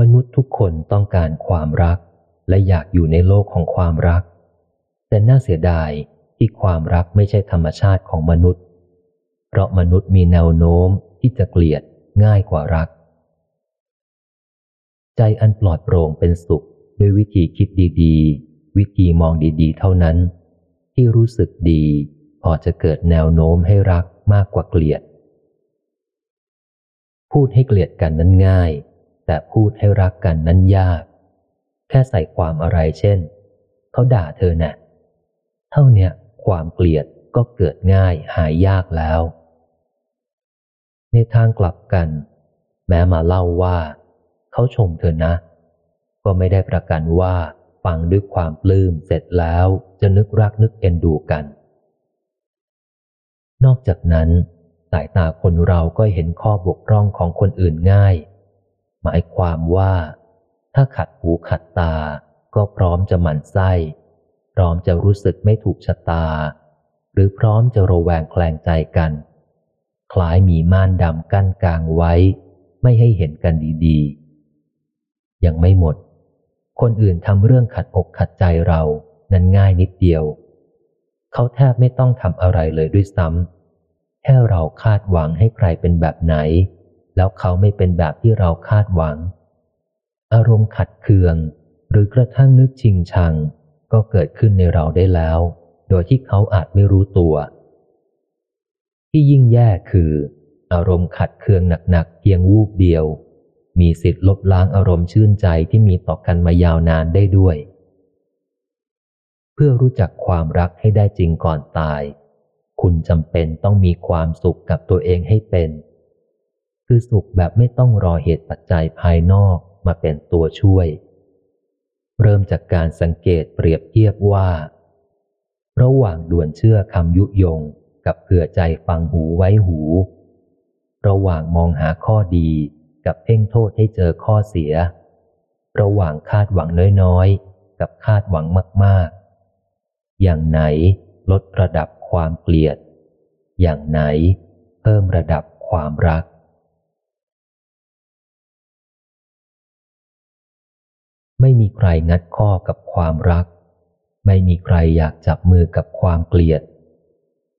มนุษย์ทุกคนต้องการความรัก และอยากอยู่ในโลกของความรัก แต่น่าเสียดายที่ความรักไม่ใช่ธรรมชาติของมนุษย์ เพราะมนุษย์มีแนวโน้มที่จะเกลียดง่ายกว่ารัก ใจอันปลอดโปร่งเป็นสุขด้วยวิธีคิดดีๆ วิธีมองดีๆ เท่านั้น ที่รู้สึกดี พอจะเกิดแนวโน้มให้รักมากกว่าเกลียด พูดให้เกลียดกันนั้นง่าย แต่พูดให้รักกันนั้นยาก แค่ใส่ความอะไรเช่น เขาด่าเธอนะ่ะ เท่าเนี้ยความเกลียดก็เกิดง่ายหายยากแล้ว ในทางกลับกัน แม้มาเล่าว่า เขาชมเธอนะ ก็ไม่ได้ประกันว่าฟังด้วยความปลื้มเสร็จแล้วจะนึกรักนึกเอ็นดูกัน นอกจากนั้น สายตาคนเราก็เห็นข้อบกพร่องของคนอื่นง่าย หมายความว่า ถ้าขัดหูขัดตา ก็พร้อมจะหมั่นไส้ พร้อมจะรู้สึกไม่ถูกชะตา หรือพร้อมจะระแวงแคลงใจกัน คล้ายมีม่านดำกั้นกลางไว้ ไม่ให้เห็นกันดีๆ ยังไม่หมด คนอื่นทำเรื่องขัดอกขัดใจเรานั้นง่ายนิดเดียว เขาแทบไม่ต้องทำอะไรเลยด้วยซ้ำแค่เราคาดหวังให้ใครเป็นแบบไหน แล้วเขาไม่เป็นแบบที่เราคาดหวัง อารมณ์ขัดเคือง หรือกระทั่งนึกชิงชัง ก็เกิดขึ้นในเราได้แล้ว โดยที่เขาอาจไม่รู้ตัว ที่ยิ่งแย่คือ อารมณ์ขัดเคืองหนักๆเพียงวูบเดียว มีสิทธิ์ลบล้างอารมณ์ชื่นใจที่มีต่อกันมายาวนานได้ด้วย เพื่อรู้จักความรักให้ได้จริงก่อนตาย คุณจำเป็นต้องมีความสุขกับตัวเองให้เป็น คือสุขแบบไม่ต้องรอเหตุปัจจัยภายนอกมาเป็นตัวช่วย เริ่มจากการสังเกตเปรียบเทียบว่า ระหว่างด่วนเชื่อคำยุยงกับเผื่อใจฟังหูไว้หู ระหว่างมองหาข้อดีกับเพ่งโทษให้เจอข้อเสีย ระหว่างคาดหวังน้อยๆ กับคาดหวังมากๆ อย่างไหนลดระดับความเกลียด อย่างไหน เพิ่มระดับความรัก ไม่มีใครงัดข้อกับความรัก ไม่มีใครอยากจับมือกับความเกลียด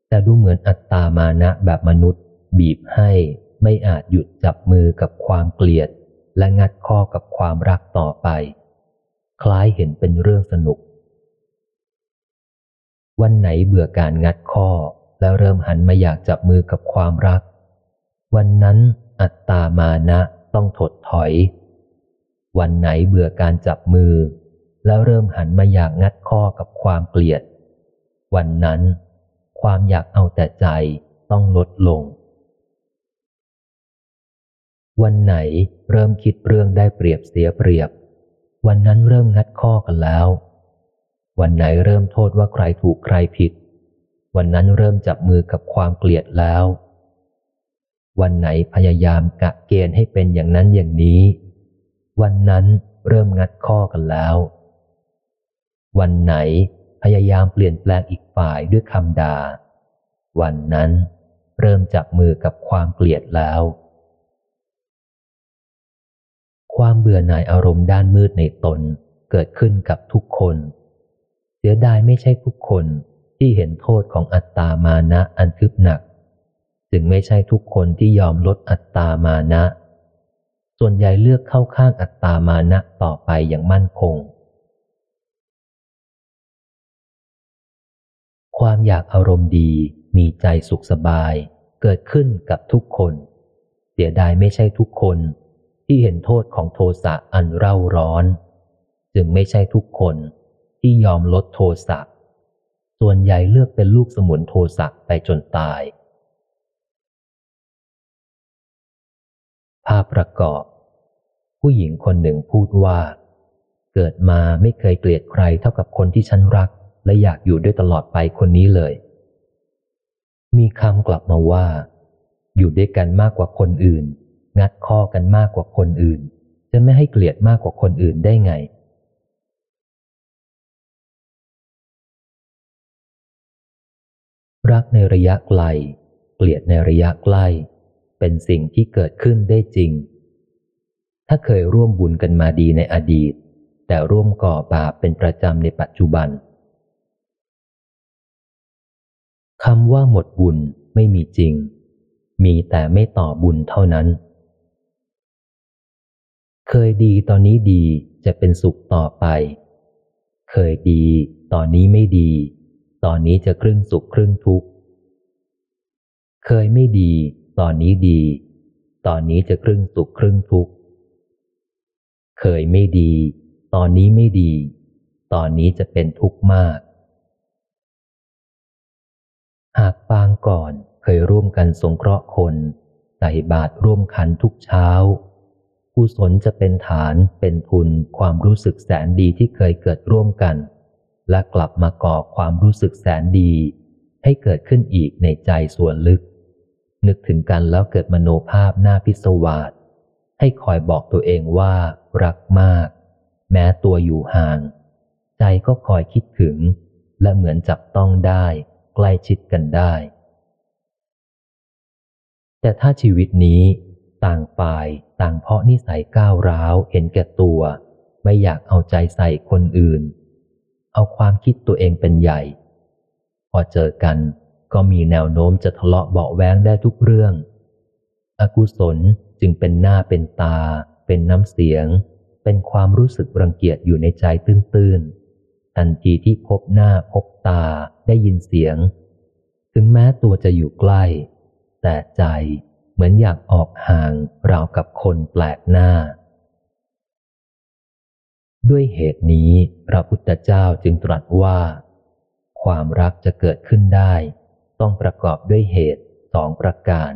แต่ดูเหมือนอัตตามานะแบบมนุษย์ บีบให้ไม่อาจหยุดจับมือกับความเกลียด และงัดข้อกับความรักต่อไป คล้ายเห็นเป็นเรื่องสนุก วันไหนเบื่อการงัดข้อแล้วเริ่มหันมาอยากจับมือกับความรัก วันนั้นอัตตามานะต้องถดถอย วันไหนเบื่อการจับมือ แล้วเริ่มหันมาอยากงัดข้อกับความเกลียด วันนั้น ความอยากเอาแต่ใจต้องลดลง วันไหนเริ่มคิดเรื่องได้เปรียบเสียเปรียบ วันนั้นเริ่มงัดข้อกันแล้ว วันไหนเริ่มโทษว่าใครถูกใครผิด วันนั้นเริ่มจับมือกับความเกลียดแล้ว วันไหนพยายามกะเกณฑ์ให้เป็นอย่างนั้นอย่างนี้ วันนั้นเริ่มงัดข้อกันแล้ว วันไหนพยายามเปลี่ยนแปลงอีกฝ่ายด้วยคำด่า วันนั้นเริ่มจับมือกับความเกลียดแล้ว ความเบื่อหน่ายอารมณ์ด้านมืดในตนเกิดขึ้นกับทุกคน เสียดายไม่ใช่ทุกคนที่เห็นโทษของอัตตามานะอันทึบหนัก จึงไม่ใช่ทุกคนที่ยอมลดอัตตามานะ ส่วนใหญ่เลือกเข้าข้างอัตตามานะต่อไปอย่างมั่นคง ความอยากอารมณ์ดีมีใจสุขสบาย เกิดขึ้นกับทุกคน เสียดายไม่ใช่ทุกคน ที่เห็นโทษของโทสะอันเร่าร้อน จึงไม่ใช่ทุกคนที่ยอมลดโทสะส่วนใหญ่เลือกเป็นลูกสมุนโทสะไปจนตาย ภาพประกอบ ผู้หญิงคนหนึ่งพูดว่า เกิดมาไม่เคยเกลียดใครเท่ากับคนที่ฉันรัก และอยากอยู่ด้วยตลอดไปคนนี้เลย มีคำกลับมาว่า อยู่ด้วยกันมากกว่าคนอื่น งัดข้อกันมากกว่าคนอื่น จะไม่ให้เกลียดมากกว่าคนอื่นได้ไงรักในระยะไกล เกลียดในระยะใกล้ เป็นสิ่งที่เกิดขึ้นได้จริง ถ้าเคยร่วมบุญกันมาดีในอดีต แต่ร่วมก่อบาปเป็นประจำในปัจจุบันคำว่าหมดบุญไม่มีจริง มีแต่ไม่ต่อบุญเท่านั้น เคยดีตอนนี้ดีจะเป็นสุขต่อไป เคยดี ตอนนี้ไม่ดี ตอนนี้จะครึ่งสุขครึ่งทุกข์ เคยไม่ดี ตอนนี้ดี ตอนนี้จะครึ่งสุขครึ่งทุกข์ เคยไม่ดี ตอนนี้ไม่ดี ตอนนี้จะเป็นทุกข์มาก หากปางก่อนเคยร่วมกันสงเคราะห์คนใส่บาตรร่วมขันทุกเช้ากุศลจะเป็นฐานเป็นทุนความรู้สึกแสนดีที่เคยเกิดร่วมกัน และกลับมาก่อความรู้สึกแสนดี ให้เกิดขึ้นอีกในใจส่วนลึก นึกถึงกันแล้วเกิดมโนภาพหน้าพิศวาส ให้คอยบอกตัวเองว่ารักมาก แม้ตัวอยู่ห่าง ใจก็คอยคิดถึง และเหมือนจับต้องได้ใกล้ชิดกันได้ แต่ถ้าชีวิตนี้ต่างฝ่ายต่างเพราะนิสัยก้าวร้าวเห็นแก่ตัว ไม่อยากเอาใจใส่คนอื่น เอาความคิดตัวเองเป็นใหญ่ พอเจอกันก็มีแนวโน้มจะทะเลาะเบาแวงได้ทุกเรื่อง อกุศล จึงเป็นหน้าเป็นตา เป็นน้ำเสียง เป็นความรู้สึกรังเกียจอยู่ในใจตื้นๆ ทันทีที่พบหน้าพบตาได้ยินเสียง ถึงแม้ตัวจะอยู่ใกล้ แต่ใจเหมือนอยากออกห่างราวกับคนแปลกหน้า ด้วยเหตุนี้พระพุทธเจ้าจึงตรัสว่า ความรักจะเกิดขึ้นได้ ต้องประกอบด้วยเหตุสองประการ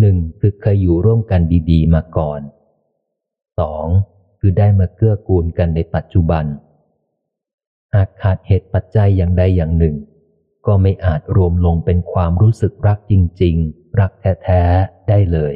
หนึ่งคือเคยอยู่ร่วมกันดีๆ มาก่อนสองคือได้มาเกื้อกูลกันในปัจจุบัน หากขาดเหตุปัจจัยอย่างใดอย่างหนึ่ง ก็ไม่อาจรวมลงเป็นความรู้สึกรักจริง ๆ รักแท้ ๆ ได้เลย